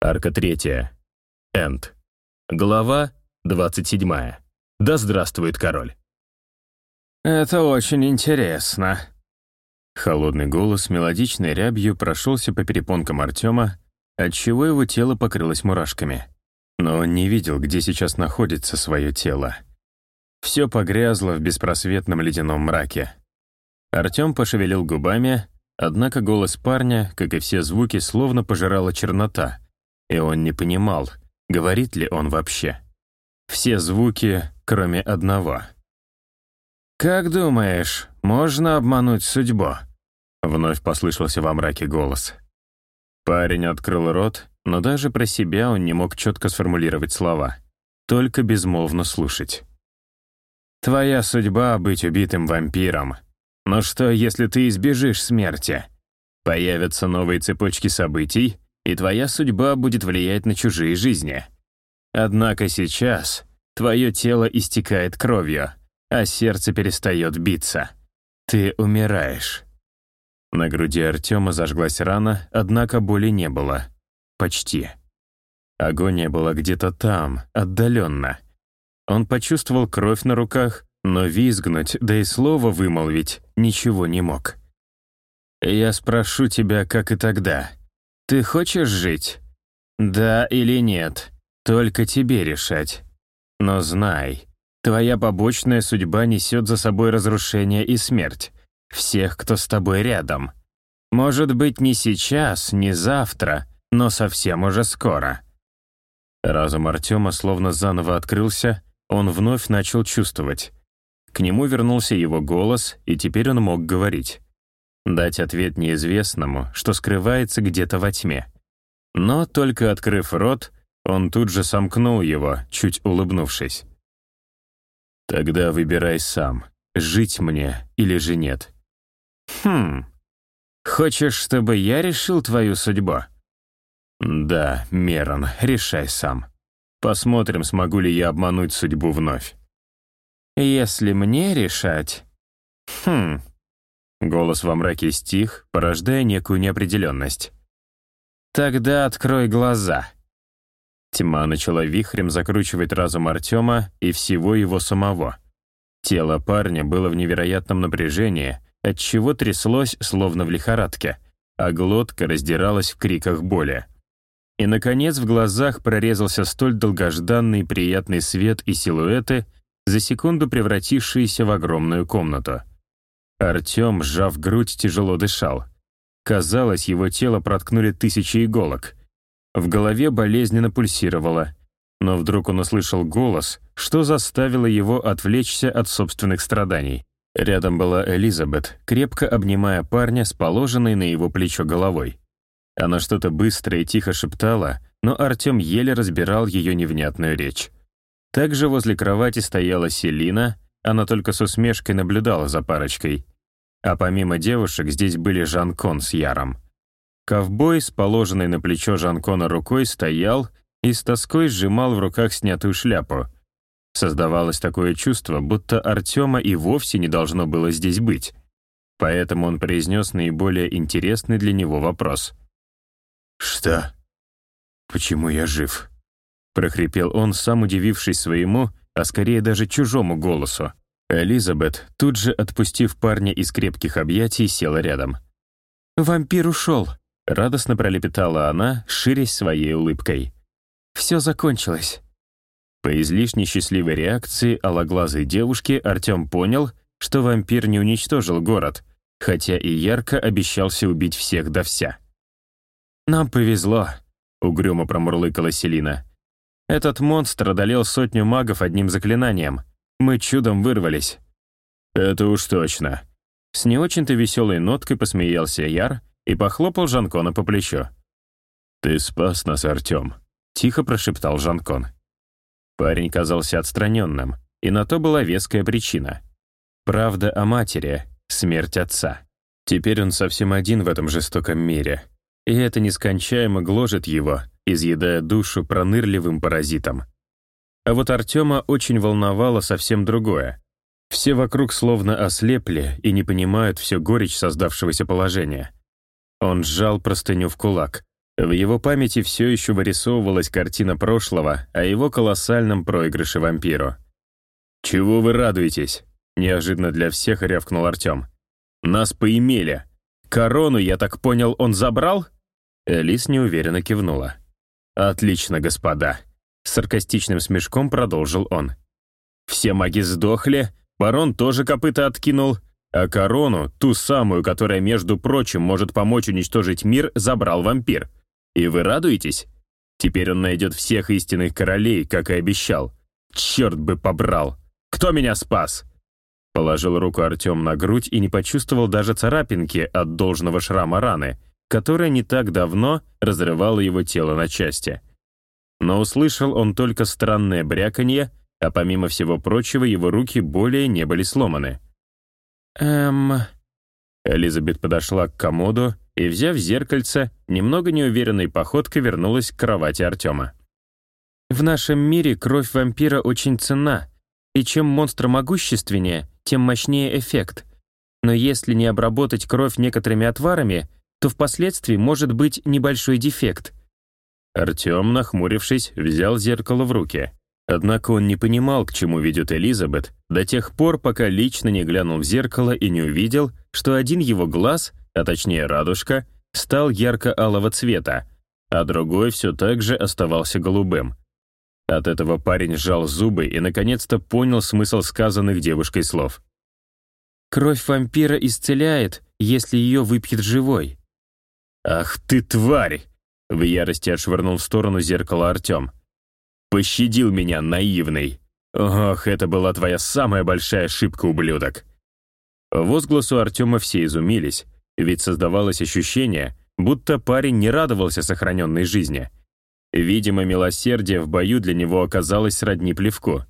Арка третья. Энд. Глава 27. Да здравствует король. «Это очень интересно». Холодный голос мелодичной рябью прошелся по перепонкам Артема, отчего его тело покрылось мурашками. Но он не видел, где сейчас находится свое тело. Все погрязло в беспросветном ледяном мраке. Артем пошевелил губами, однако голос парня, как и все звуки, словно пожирала чернота, и он не понимал, говорит ли он вообще. Все звуки, кроме одного. «Как думаешь, можно обмануть судьбу?» Вновь послышался во мраке голос. Парень открыл рот, но даже про себя он не мог четко сформулировать слова, только безмолвно слушать. «Твоя судьба — быть убитым вампиром. Но что, если ты избежишь смерти? Появятся новые цепочки событий, и твоя судьба будет влиять на чужие жизни. Однако сейчас твое тело истекает кровью, а сердце перестает биться. Ты умираешь». На груди Артема зажглась рана, однако боли не было. Почти. Агония была где-то там, отдаленно. Он почувствовал кровь на руках, но визгнуть, да и слово вымолвить, ничего не мог. «Я спрошу тебя, как и тогда. Ты хочешь жить? Да или нет? Только тебе решать. Но знай, твоя побочная судьба несет за собой разрушение и смерть. Всех, кто с тобой рядом. Может быть, не сейчас, не завтра, но совсем уже скоро». Разум Артема словно заново открылся, он вновь начал чувствовать. К нему вернулся его голос, и теперь он мог говорить. Дать ответ неизвестному, что скрывается где-то во тьме. Но только открыв рот, он тут же сомкнул его, чуть улыбнувшись. «Тогда выбирай сам, жить мне или же нет». «Хм, хочешь, чтобы я решил твою судьбу?» «Да, Мерон, решай сам. Посмотрим, смогу ли я обмануть судьбу вновь». «Если мне решать...» «Хм...» Голос во мраке стих, порождая некую неопределенность. «Тогда открой глаза». Тьма начала вихрем закручивать разум Артема и всего его самого. Тело парня было в невероятном напряжении, отчего тряслось, словно в лихорадке, а глотка раздиралась в криках боли. И, наконец, в глазах прорезался столь долгожданный приятный свет и силуэты, за секунду превратившиеся в огромную комнату. Артем, сжав грудь, тяжело дышал. Казалось, его тело проткнули тысячи иголок. В голове болезненно пульсировало, но вдруг он услышал голос, что заставило его отвлечься от собственных страданий. Рядом была Элизабет, крепко обнимая парня с положенной на его плечо головой. Она что-то быстро и тихо шептала, но Артем еле разбирал ее невнятную речь. Также возле кровати стояла Селина, она только с усмешкой наблюдала за парочкой. А помимо девушек здесь были Жанкон с Яром. Ковбой с положенной на плечо Жанкона рукой стоял и с тоской сжимал в руках снятую шляпу. Создавалось такое чувство, будто Артема и вовсе не должно было здесь быть. Поэтому он произнес наиболее интересный для него вопрос. «Что? Почему я жив?» прохрипел он, сам удивившись своему, а скорее даже чужому голосу. Элизабет, тут же отпустив парня из крепких объятий, села рядом. «Вампир ушел», — радостно пролепетала она, ширясь своей улыбкой. «Все закончилось». По излишне счастливой реакции алоглазой девушки Артем понял, что вампир не уничтожил город, хотя и ярко обещался убить всех до вся. «Нам повезло», — угрюмо промурлыкала Селина. Этот монстр одолел сотню магов одним заклинанием. Мы чудом вырвались». «Это уж точно». С не очень-то веселой ноткой посмеялся Яр и похлопал Жанкона по плечу. «Ты спас нас, Артем», — тихо прошептал Жанкон. Парень казался отстраненным, и на то была веская причина. Правда о матери, смерть отца. Теперь он совсем один в этом жестоком мире, и это нескончаемо гложет его, изъедая душу пронырливым паразитом. А вот Артема очень волновало совсем другое. Все вокруг словно ослепли и не понимают всю горечь создавшегося положения. Он сжал простыню в кулак. В его памяти все еще вырисовывалась картина прошлого о его колоссальном проигрыше вампиру. «Чего вы радуетесь?» — неожиданно для всех рявкнул Артем. «Нас поимели. Корону, я так понял, он забрал?» Элис неуверенно кивнула. «Отлично, господа», — саркастичным смешком продолжил он. «Все маги сдохли, барон тоже копыта откинул, а корону, ту самую, которая, между прочим, может помочь уничтожить мир, забрал вампир. И вы радуетесь? Теперь он найдет всех истинных королей, как и обещал. Черт бы побрал! Кто меня спас?» Положил руку Артем на грудь и не почувствовал даже царапинки от должного шрама раны, которая не так давно разрывала его тело на части. Но услышал он только странное бряканье, а помимо всего прочего его руки более не были сломаны. «Эм...» Элизабет подошла к комоду и, взяв зеркальце, немного неуверенной походкой вернулась к кровати Артема. «В нашем мире кровь вампира очень ценна, и чем монстр могущественнее, тем мощнее эффект. Но если не обработать кровь некоторыми отварами, то впоследствии может быть небольшой дефект. Артем, нахмурившись, взял зеркало в руки. Однако он не понимал, к чему ведет Элизабет, до тех пор, пока лично не глянул в зеркало и не увидел, что один его глаз, а точнее радужка, стал ярко-алого цвета, а другой все так же оставался голубым. От этого парень сжал зубы и наконец-то понял смысл сказанных девушкой слов. «Кровь вампира исцеляет, если ее выпьет живой». «Ах ты, тварь!» — в ярости отшвырнул в сторону зеркала Артем. «Пощадил меня, наивный! Ох, это была твоя самая большая ошибка, ублюдок!» Возгласу Артема все изумились, ведь создавалось ощущение, будто парень не радовался сохраненной жизни — Видимо, милосердие в бою для него оказалось сродни плевку.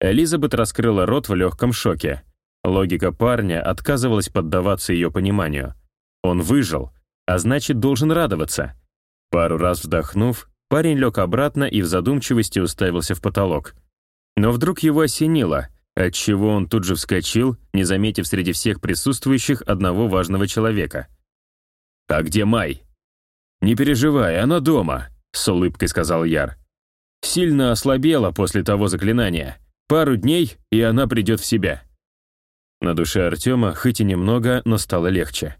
Элизабет раскрыла рот в легком шоке. Логика парня отказывалась поддаваться ее пониманию. Он выжил, а значит, должен радоваться. Пару раз вздохнув, парень лег обратно и в задумчивости уставился в потолок. Но вдруг его осенило, отчего он тут же вскочил, не заметив среди всех присутствующих одного важного человека. «А где Май?» «Не переживай, она дома», — с улыбкой сказал Яр. «Сильно ослабела после того заклинания. Пару дней, и она придет в себя». На душе Артема хоть и немного, но стало легче.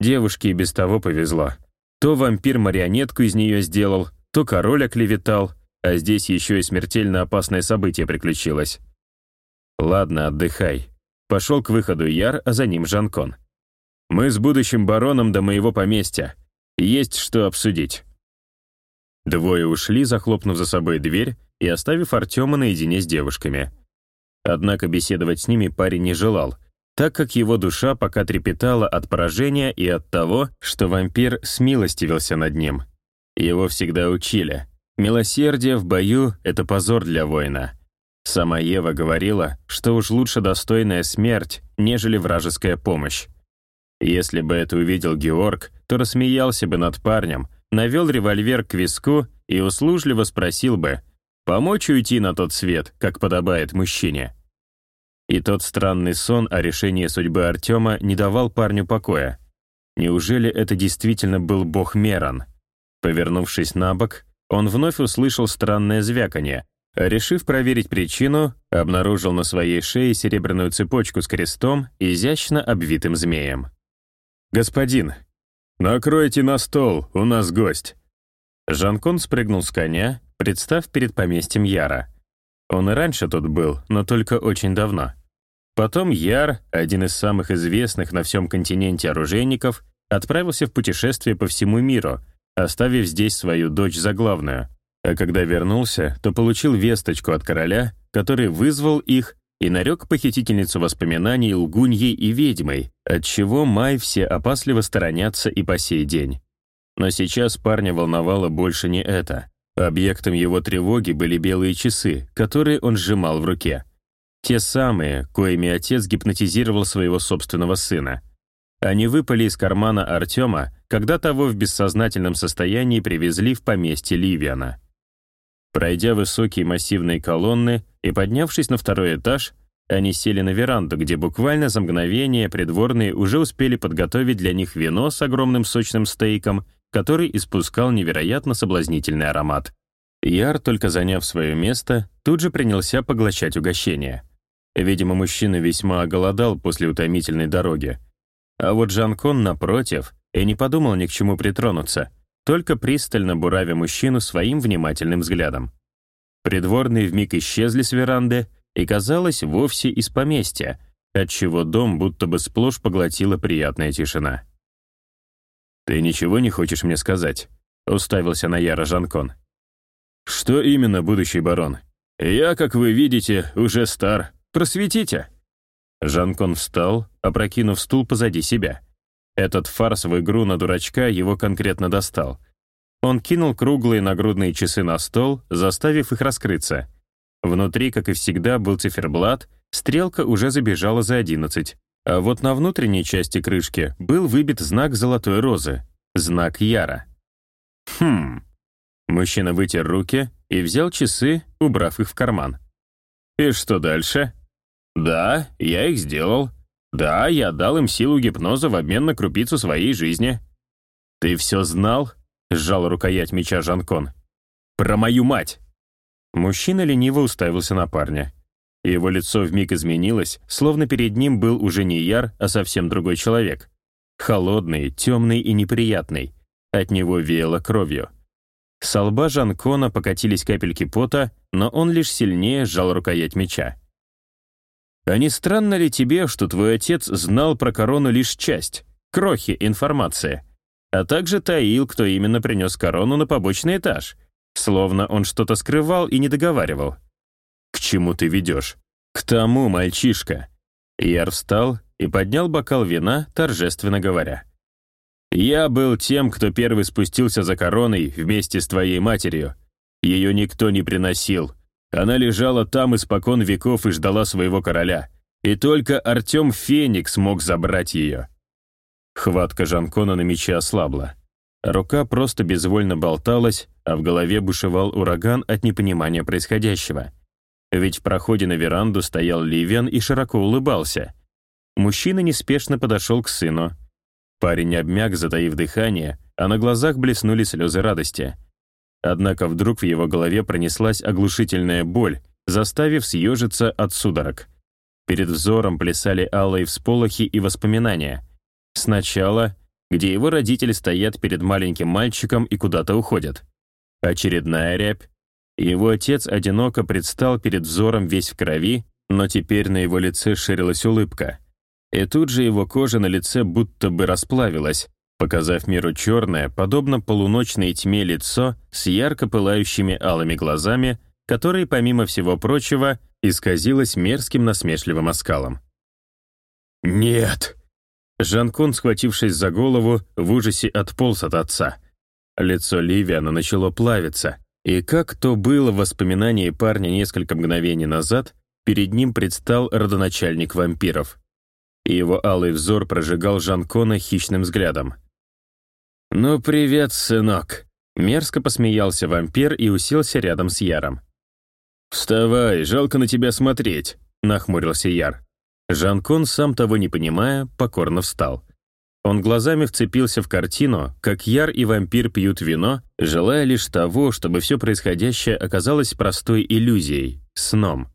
Девушке и без того повезло. То вампир марионетку из нее сделал, то король оклеветал, а здесь еще и смертельно опасное событие приключилось. «Ладно, отдыхай». Пошел к выходу Яр, а за ним Жанкон. «Мы с будущим бароном до моего поместья. Есть что обсудить». Двое ушли, захлопнув за собой дверь и оставив Артема наедине с девушками. Однако беседовать с ними парень не желал, так как его душа пока трепетала от поражения и от того, что вампир смилостивился над ним. Его всегда учили. Милосердие в бою — это позор для воина. Сама Ева говорила, что уж лучше достойная смерть, нежели вражеская помощь. Если бы это увидел Георг, то рассмеялся бы над парнем, навел револьвер к виску и услужливо спросил бы, помочь уйти на тот свет, как подобает мужчине. И тот странный сон о решении судьбы Артема не давал парню покоя. Неужели это действительно был бог Меран? Повернувшись на бок, он вновь услышал странное звяканье, решив проверить причину, обнаружил на своей шее серебряную цепочку с крестом, изящно обвитым змеем. «Господин, «Накройте на стол, у нас гость». Жанкон спрыгнул с коня, представ перед поместьем Яра. Он и раньше тут был, но только очень давно. Потом Яр, один из самых известных на всем континенте оружейников, отправился в путешествие по всему миру, оставив здесь свою дочь за главную. А когда вернулся, то получил весточку от короля, который вызвал их и нарек похитительницу воспоминаний лгуньей и ведьмой, отчего Май все опасливо сторонятся и по сей день. Но сейчас парня волновало больше не это. Объектом его тревоги были белые часы, которые он сжимал в руке. Те самые, коими отец гипнотизировал своего собственного сына. Они выпали из кармана Артема, когда того в бессознательном состоянии привезли в поместье Ливиана. Пройдя высокие массивные колонны и поднявшись на второй этаж, они сели на веранду, где буквально за мгновение придворные уже успели подготовить для них вино с огромным сочным стейком который испускал невероятно соблазнительный аромат. Яр, только заняв свое место, тут же принялся поглощать угощение. Видимо, мужчина весьма оголодал после утомительной дороги. А вот Жанкон, напротив, и не подумал ни к чему притронуться, только пристально буравя мужчину своим внимательным взглядом. Придворные вмиг исчезли с веранды, и, казалось, вовсе из поместья, отчего дом будто бы сплошь поглотила приятная тишина. «Ты ничего не хочешь мне сказать?» — уставился на Яра Жанкон. «Что именно, будущий барон? Я, как вы видите, уже стар. Просветите!» Жанкон встал, опрокинув стул позади себя. Этот фарс в игру на дурачка его конкретно достал. Он кинул круглые нагрудные часы на стол, заставив их раскрыться. Внутри, как и всегда, был циферблат, стрелка уже забежала за одиннадцать. А вот на внутренней части крышки был выбит знак золотой розы, знак Яра. Хм, Мужчина вытер руки и взял часы, убрав их в карман. «И что дальше?» «Да, я их сделал. Да, я дал им силу гипноза в обмен на крупицу своей жизни». «Ты все знал?» — сжал рукоять меча Жанкон. «Про мою мать!» Мужчина лениво уставился на парня. Его лицо вмиг изменилось, словно перед ним был уже не Яр, а совсем другой человек. Холодный, темный и неприятный. От него веяло кровью. С лба Жанкона покатились капельки пота, но он лишь сильнее сжал рукоять меча. «А не странно ли тебе, что твой отец знал про корону лишь часть, крохи информации, а также таил, кто именно принес корону на побочный этаж, словно он что-то скрывал и не договаривал?» «К чему ты ведешь?» «К тому, мальчишка». Яр встал и поднял бокал вина, торжественно говоря. Я был тем, кто первый спустился за короной вместе с твоей матерью. Ее никто не приносил. Она лежала там испокон веков и ждала своего короля. И только Артем Феникс мог забрать ее. Хватка Жанкона на мече ослабла. Рука просто безвольно болталась, а в голове бушевал ураган от непонимания происходящего. Ведь в проходе на веранду стоял Ливен и широко улыбался. Мужчина неспешно подошел к сыну, Парень обмяк, затаив дыхание, а на глазах блеснули слезы радости. Однако вдруг в его голове пронеслась оглушительная боль, заставив съежиться от судорог. Перед взором плясали алые всполохи и воспоминания. Сначала, где его родители стоят перед маленьким мальчиком и куда-то уходят. Очередная рябь. Его отец одиноко предстал перед взором весь в крови, но теперь на его лице ширилась улыбка. И тут же его кожа на лице будто бы расплавилась, показав миру черное, подобно полуночной тьме лицо с ярко пылающими алыми глазами, которые, помимо всего прочего, исказилось мерзким насмешливым оскалом. «Нет!» Жанкун, схватившись за голову, в ужасе отполз от отца. Лицо Ливиана начало плавиться, и как то было в воспоминании парня несколько мгновений назад, перед ним предстал родоначальник вампиров — и его алый взор прожигал Жанкона хищным взглядом. «Ну, привет, сынок!» Мерзко посмеялся вампир и уселся рядом с Яром. «Вставай, жалко на тебя смотреть», — нахмурился Яр. Жанкон, сам того не понимая, покорно встал. Он глазами вцепился в картину, как Яр и вампир пьют вино, желая лишь того, чтобы все происходящее оказалось простой иллюзией, сном.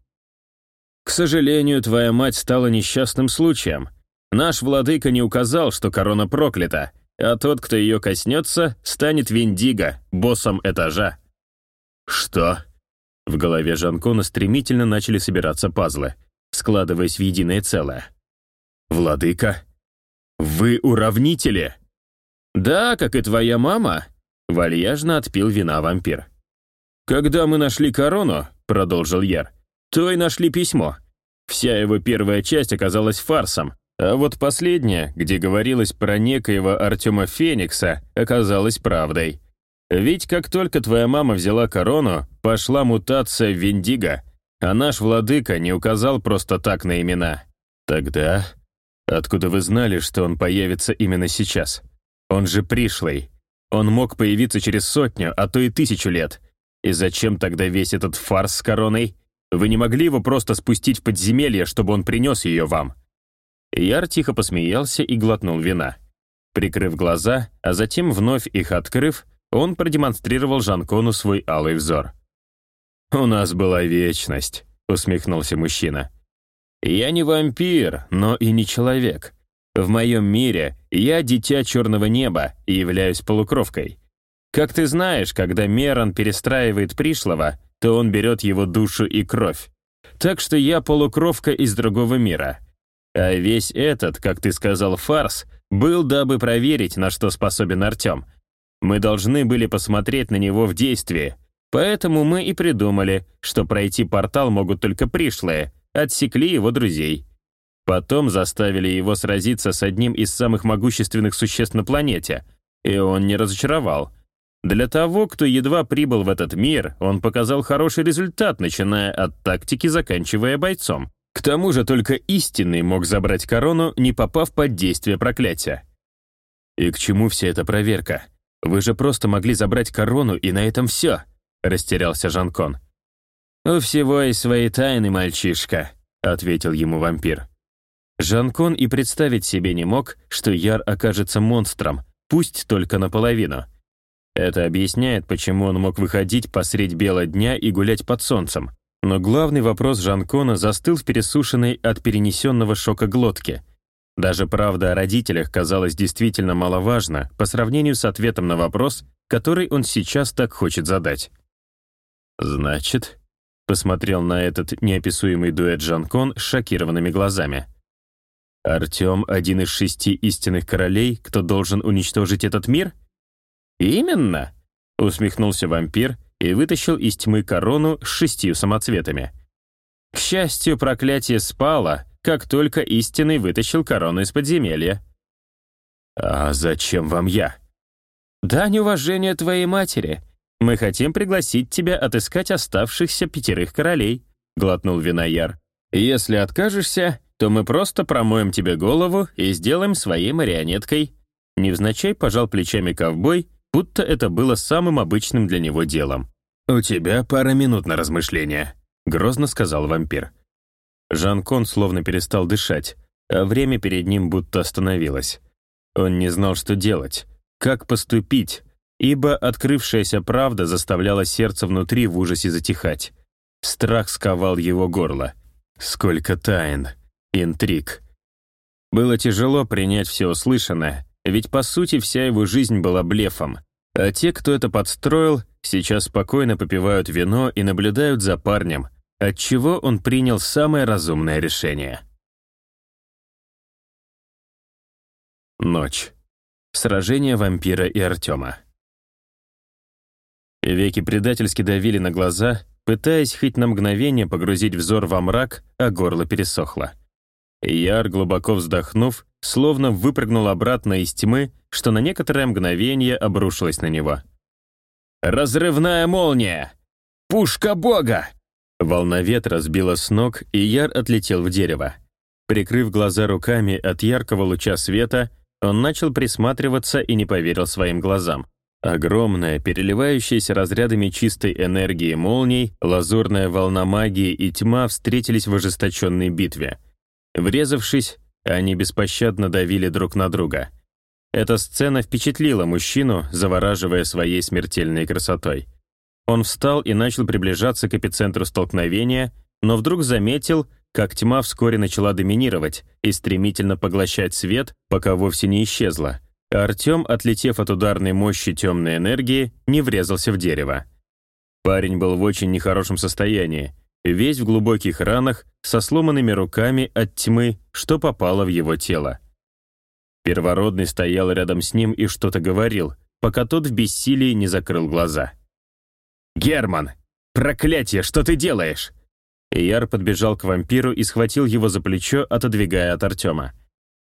К сожалению, твоя мать стала несчастным случаем. Наш владыка не указал, что корона проклята, а тот, кто ее коснется, станет Виндиго, боссом этажа». «Что?» В голове Жанкона стремительно начали собираться пазлы, складываясь в единое целое. «Владыка? Вы уравнители?» «Да, как и твоя мама», — вальяжно отпил вина вампир. «Когда мы нашли корону», — продолжил Яр, то и нашли письмо. Вся его первая часть оказалась фарсом, а вот последняя, где говорилось про некоего Артема Феникса, оказалась правдой. Ведь как только твоя мама взяла корону, пошла мутация Виндиго, а наш владыка не указал просто так на имена. Тогда откуда вы знали, что он появится именно сейчас? Он же пришлый. Он мог появиться через сотню, а то и тысячу лет. И зачем тогда весь этот фарс с короной? Вы не могли его просто спустить в подземелье, чтобы он принес ее вам?» Яр тихо посмеялся и глотнул вина. Прикрыв глаза, а затем вновь их открыв, он продемонстрировал Жанкону свой алый взор. «У нас была вечность», — усмехнулся мужчина. «Я не вампир, но и не человек. В моем мире я дитя черного неба и являюсь полукровкой. Как ты знаешь, когда Мерон перестраивает пришлого, то он берет его душу и кровь. Так что я полукровка из другого мира. А весь этот, как ты сказал, фарс, был дабы проверить, на что способен Артем. Мы должны были посмотреть на него в действии, поэтому мы и придумали, что пройти портал могут только пришлые, отсекли его друзей. Потом заставили его сразиться с одним из самых могущественных существ на планете, и он не разочаровал. Для того, кто едва прибыл в этот мир, он показал хороший результат, начиная от тактики, заканчивая бойцом. К тому же только истинный мог забрать корону, не попав под действие проклятия. «И к чему вся эта проверка? Вы же просто могли забрать корону, и на этом все», — растерялся Жанкон. «У всего есть свои тайны, мальчишка», — ответил ему вампир. Жанкон и представить себе не мог, что Яр окажется монстром, пусть только наполовину. Это объясняет, почему он мог выходить посредь бела дня и гулять под солнцем. Но главный вопрос Жанкона застыл в пересушенной от перенесенного шока глотке. Даже правда о родителях казалась действительно маловажна по сравнению с ответом на вопрос, который он сейчас так хочет задать. «Значит», — посмотрел на этот неописуемый дуэт Жанкон с шокированными глазами — Артем — один из шести истинных королей, кто должен уничтожить этот мир? Именно, усмехнулся вампир и вытащил из тьмы корону с шестью самоцветами. К счастью, проклятие спало, как только истинный вытащил корону из подземелья. «А зачем вам я?» «Дань уважения твоей матери. Мы хотим пригласить тебя отыскать оставшихся пятерых королей», — глотнул Винояр. «Если откажешься, то мы просто промоем тебе голову и сделаем своей марионеткой». Невзначай пожал плечами ковбой, будто это было самым обычным для него делом. «У тебя пара минут на размышления», — грозно сказал вампир. Жан-Кон словно перестал дышать, а время перед ним будто остановилось. Он не знал, что делать, как поступить, ибо открывшаяся правда заставляла сердце внутри в ужасе затихать. Страх сковал его горло. «Сколько тайн!» интриг. Было тяжело принять все услышанное, ведь по сути вся его жизнь была блефом. А те, кто это подстроил, сейчас спокойно попивают вино и наблюдают за парнем, отчего он принял самое разумное решение. Ночь. Сражение вампира и Артема. Веки предательски давили на глаза, пытаясь хоть на мгновение погрузить взор во мрак, а горло пересохло. Яр, глубоко вздохнув, словно выпрыгнул обратно из тьмы, что на некоторое мгновение обрушилось на него. «Разрывная молния! Пушка бога!» Волна ветра сбила с ног, и Яр отлетел в дерево. Прикрыв глаза руками от яркого луча света, он начал присматриваться и не поверил своим глазам. Огромная, переливающаяся разрядами чистой энергии молний, лазурная волна магии и тьма встретились в ожесточенной битве — Врезавшись, они беспощадно давили друг на друга. Эта сцена впечатлила мужчину, завораживая своей смертельной красотой. Он встал и начал приближаться к эпицентру столкновения, но вдруг заметил, как тьма вскоре начала доминировать и стремительно поглощать свет, пока вовсе не исчезла. А Артем, отлетев от ударной мощи темной энергии, не врезался в дерево. Парень был в очень нехорошем состоянии, весь в глубоких ранах, со сломанными руками от тьмы, что попало в его тело. Первородный стоял рядом с ним и что-то говорил, пока тот в бессилии не закрыл глаза. «Герман! Проклятие, что ты делаешь?» Яр подбежал к вампиру и схватил его за плечо, отодвигая от Артема.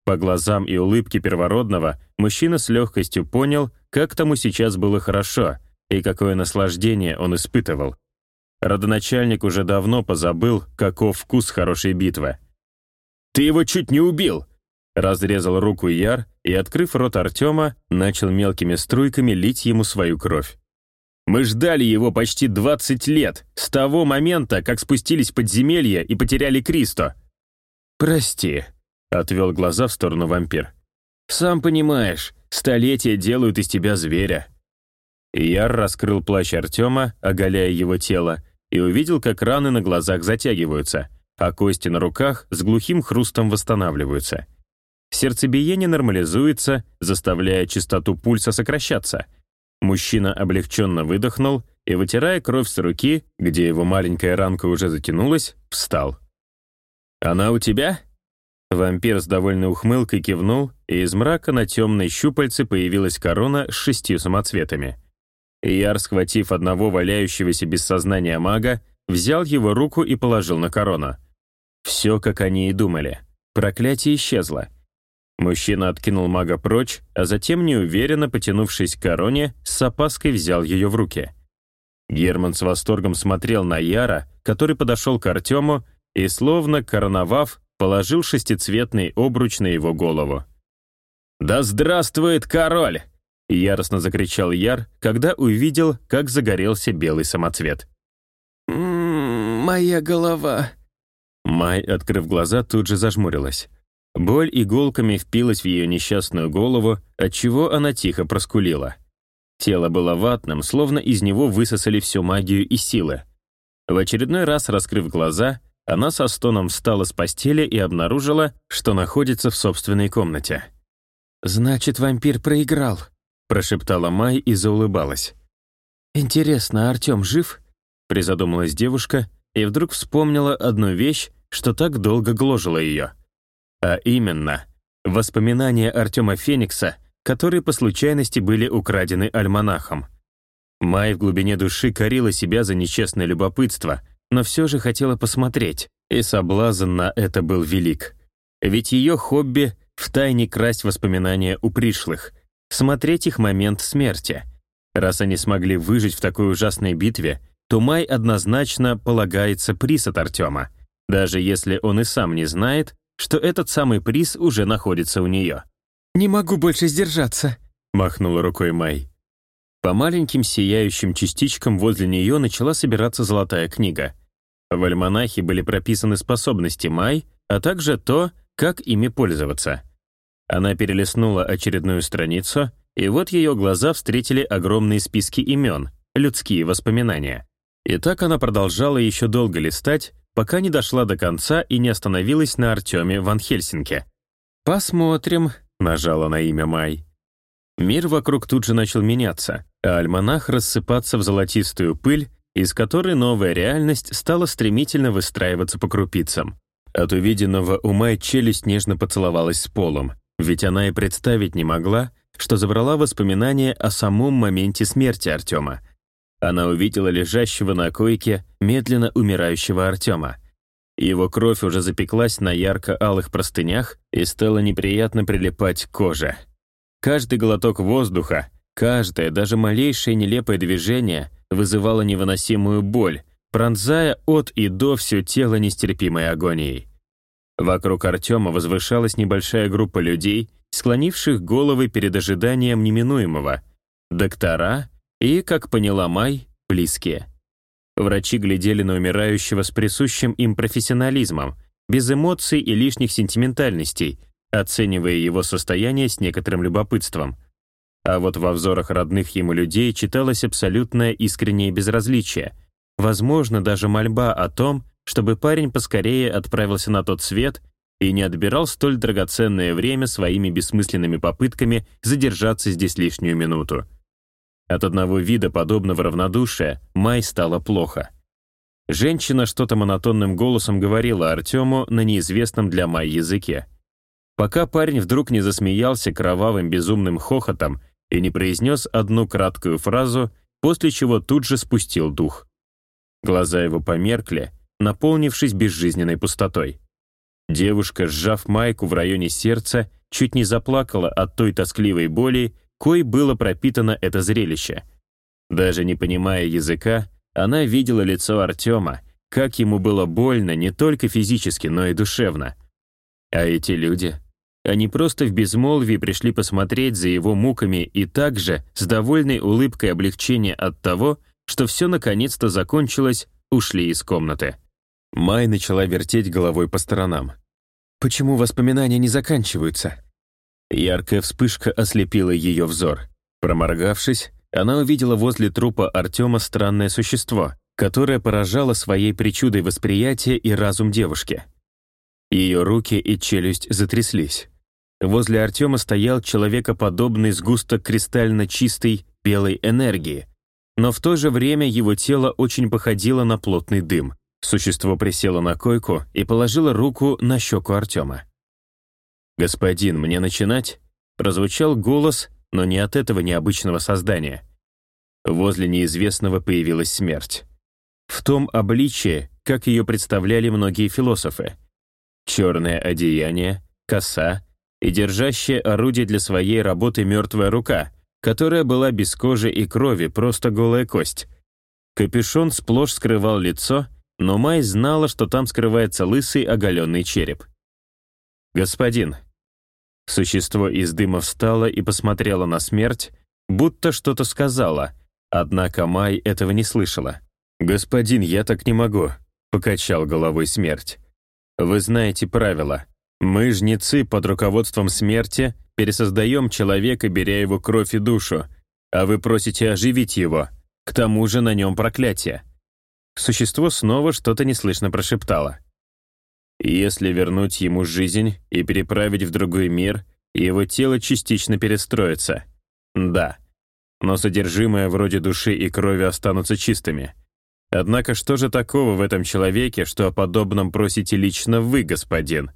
По глазам и улыбке первородного мужчина с легкостью понял, как тому сейчас было хорошо и какое наслаждение он испытывал. Родоначальник уже давно позабыл, каков вкус хорошей битвы. «Ты его чуть не убил!» Разрезал руку Яр и, открыв рот Артема, начал мелкими струйками лить ему свою кровь. «Мы ждали его почти 20 лет, с того момента, как спустились в подземелье и потеряли Кристо». «Прости», — отвел глаза в сторону вампир. «Сам понимаешь, Столетия делают из тебя зверя». Яр раскрыл плащ Артема, оголяя его тело, и увидел, как раны на глазах затягиваются, а кости на руках с глухим хрустом восстанавливаются. Сердцебиение нормализуется, заставляя частоту пульса сокращаться. Мужчина облегченно выдохнул и, вытирая кровь с руки, где его маленькая ранка уже затянулась, встал. «Она у тебя?» Вампир с довольной ухмылкой кивнул, и из мрака на темной щупальце появилась корона с шестью самоцветами. Яр, схватив одного валяющегося без сознания мага, взял его руку и положил на корону. Все, как они и думали. Проклятие исчезло. Мужчина откинул мага прочь, а затем, неуверенно потянувшись к короне, с опаской взял ее в руки. Герман с восторгом смотрел на Яра, который подошел к Артему и, словно короновав, положил шестицветный обруч на его голову. «Да здравствует король!» — яростно закричал Яр, когда увидел, как загорелся белый самоцвет. «М -м, «Моя голова!» Май, открыв глаза, тут же зажмурилась. Боль иголками впилась в ее несчастную голову, отчего она тихо проскулила. Тело было ватным, словно из него высосали всю магию и силы. В очередной раз, раскрыв глаза, она со стоном встала с постели и обнаружила, что находится в собственной комнате. «Значит, вампир проиграл», — прошептала Май и заулыбалась. «Интересно, Артем жив?» — призадумалась девушка и вдруг вспомнила одну вещь, что так долго гложила ее. А именно, воспоминания Артема Феникса, которые по случайности были украдены альманахом. Май в глубине души корила себя за нечестное любопытство, но все же хотела посмотреть, и соблазн на это был велик. Ведь ее хобби — втайне красть воспоминания у пришлых, смотреть их момент смерти. Раз они смогли выжить в такой ужасной битве, то Май однозначно полагается приз от Артема, даже если он и сам не знает, что этот самый приз уже находится у нее. «Не могу больше сдержаться», — махнула рукой Май. По маленьким сияющим частичкам возле нее начала собираться золотая книга. В альманахе были прописаны способности Май, а также то, как ими пользоваться. Она перелистнула очередную страницу, и вот ее глаза встретили огромные списки имен, людские воспоминания. И так она продолжала еще долго листать, пока не дошла до конца и не остановилась на Артеме Ван Хельсинке. «Посмотрим», — нажала на имя Май. Мир вокруг тут же начал меняться, а альманах рассыпаться в золотистую пыль, из которой новая реальность стала стремительно выстраиваться по крупицам. От увиденного у Май челюсть нежно поцеловалась с полом, ведь она и представить не могла, что забрала воспоминания о самом моменте смерти Артема — она увидела лежащего на койке, медленно умирающего Артема. Его кровь уже запеклась на ярко-алых простынях и стала неприятно прилипать к коже. Каждый глоток воздуха, каждое, даже малейшее нелепое движение вызывало невыносимую боль, пронзая от и до все тело нестерпимой агонией. Вокруг Артема возвышалась небольшая группа людей, склонивших головы перед ожиданием неминуемого. Доктора и, как поняла Май, близкие. Врачи глядели на умирающего с присущим им профессионализмом, без эмоций и лишних сентиментальностей, оценивая его состояние с некоторым любопытством. А вот во взорах родных ему людей читалось абсолютное искреннее безразличие, возможно, даже мольба о том, чтобы парень поскорее отправился на тот свет и не отбирал столь драгоценное время своими бессмысленными попытками задержаться здесь лишнюю минуту. От одного вида подобного равнодушия Май стало плохо. Женщина что-то монотонным голосом говорила Артему на неизвестном для Май языке. Пока парень вдруг не засмеялся кровавым безумным хохотом и не произнес одну краткую фразу, после чего тут же спустил дух. Глаза его померкли, наполнившись безжизненной пустотой. Девушка, сжав майку в районе сердца, чуть не заплакала от той тоскливой боли, кой было пропитано это зрелище. Даже не понимая языка, она видела лицо Артема, как ему было больно не только физически, но и душевно. А эти люди, они просто в безмолвии пришли посмотреть за его муками и также, с довольной улыбкой облегчения от того, что все наконец-то закончилось, ушли из комнаты. Май начала вертеть головой по сторонам. «Почему воспоминания не заканчиваются? Яркая вспышка ослепила ее взор. Проморгавшись, она увидела возле трупа Артема странное существо, которое поражало своей причудой восприятия и разум девушки. Ее руки и челюсть затряслись. Возле Артема стоял человекоподобный сгусток кристально чистой белой энергии, но в то же время его тело очень походило на плотный дым. Существо присело на койку и положило руку на щеку Артема. «Господин, мне начинать?» Прозвучал голос, но не от этого необычного создания. Возле неизвестного появилась смерть. В том обличии, как ее представляли многие философы. Черное одеяние, коса и держащее орудие для своей работы мертвая рука, которая была без кожи и крови, просто голая кость. Капюшон сплошь скрывал лицо, но Май знала, что там скрывается лысый оголенный череп. «Господин». Существо из дыма встало и посмотрело на смерть, будто что-то сказала, однако Май этого не слышала. «Господин, я так не могу», — покачал головой смерть. «Вы знаете правила. Мы, жнецы, под руководством смерти, пересоздаем человека, беря его кровь и душу, а вы просите оживить его. К тому же на нем проклятие». Существо снова что-то неслышно прошептало. Если вернуть ему жизнь и переправить в другой мир, его тело частично перестроится. Да. Но содержимое вроде души и крови останутся чистыми. Однако что же такого в этом человеке, что о подобном просите лично вы, господин?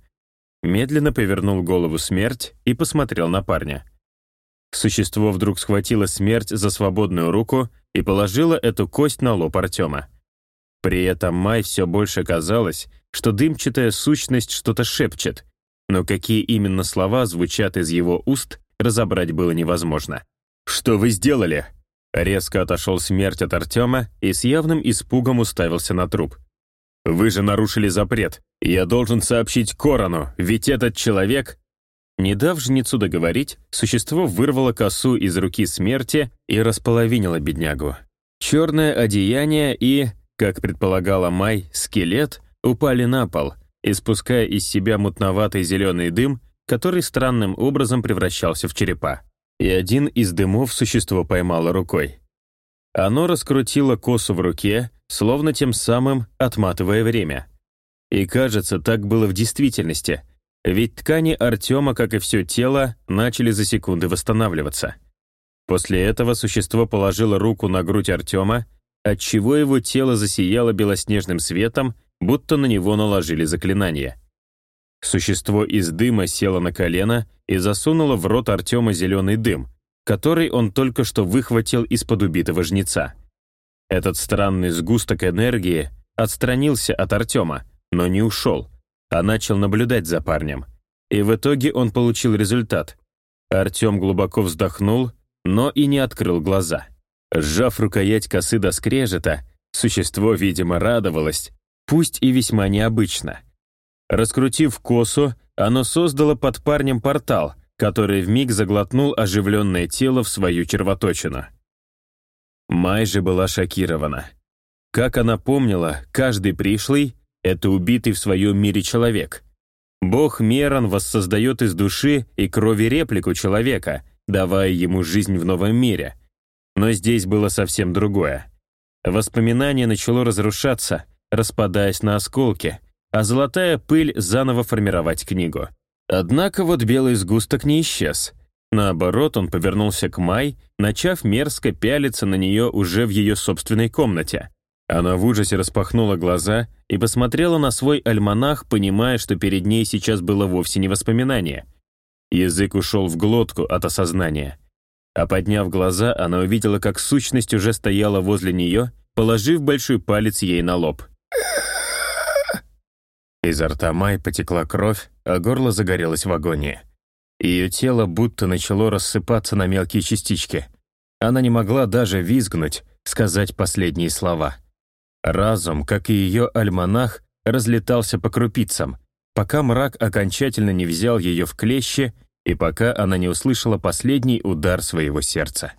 Медленно повернул голову смерть и посмотрел на парня. Существо вдруг схватило смерть за свободную руку и положило эту кость на лоб Артема. При этом Май все больше казалось, что дымчатая сущность что-то шепчет, но какие именно слова звучат из его уст, разобрать было невозможно. «Что вы сделали?» Резко отошел смерть от Артема и с явным испугом уставился на труп. «Вы же нарушили запрет. Я должен сообщить Корону, ведь этот человек...» Не дав жнецу договорить, существо вырвало косу из руки смерти и располовинило беднягу. Черное одеяние и, как предполагала Май, скелет упали на пол, испуская из себя мутноватый зеленый дым, который странным образом превращался в черепа. И один из дымов существо поймало рукой. Оно раскрутило косу в руке, словно тем самым отматывая время. И кажется, так было в действительности, ведь ткани Артема, как и все тело, начали за секунды восстанавливаться. После этого существо положило руку на грудь Артема, отчего его тело засияло белоснежным светом будто на него наложили заклинание. Существо из дыма село на колено и засунуло в рот Артема зеленый дым, который он только что выхватил из-под убитого жнеца. Этот странный сгусток энергии отстранился от Артема, но не ушел, а начал наблюдать за парнем. И в итоге он получил результат. Артем глубоко вздохнул, но и не открыл глаза. Сжав рукоять косы до скрежета, существо, видимо, радовалось, пусть и весьма необычно. Раскрутив косу, оно создало под парнем портал, который вмиг заглотнул оживленное тело в свою червоточину. Май же была шокирована. Как она помнила, каждый пришлый — это убитый в своем мире человек. Бог Меран воссоздает из души и крови реплику человека, давая ему жизнь в новом мире. Но здесь было совсем другое. Воспоминание начало разрушаться — распадаясь на осколки, а золотая пыль заново формировать книгу. Однако вот белый сгусток не исчез. Наоборот, он повернулся к Май, начав мерзко пялиться на нее уже в ее собственной комнате. Она в ужасе распахнула глаза и посмотрела на свой альманах, понимая, что перед ней сейчас было вовсе не воспоминание. Язык ушел в глотку от осознания. А подняв глаза, она увидела, как сущность уже стояла возле нее, положив большой палец ей на лоб. Изо рта Май потекла кровь, а горло загорелось в агонии. Ее тело будто начало рассыпаться на мелкие частички. Она не могла даже визгнуть, сказать последние слова. Разум, как и ее альманах, разлетался по крупицам, пока мрак окончательно не взял ее в клещи и пока она не услышала последний удар своего сердца.